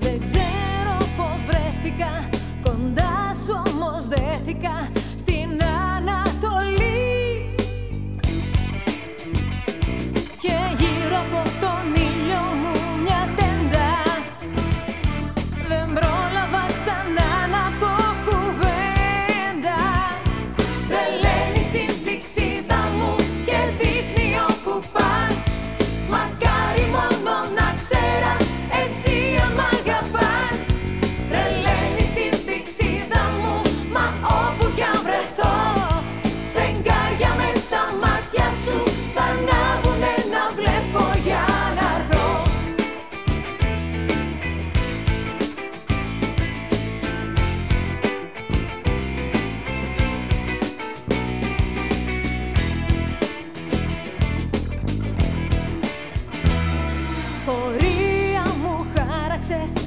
Δεν ξέρω πως βρέθηκα Κοντά σου όμως δέθηκα. success.